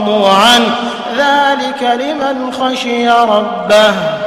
ورضوا عنه. ذلك لمن خشي ربه.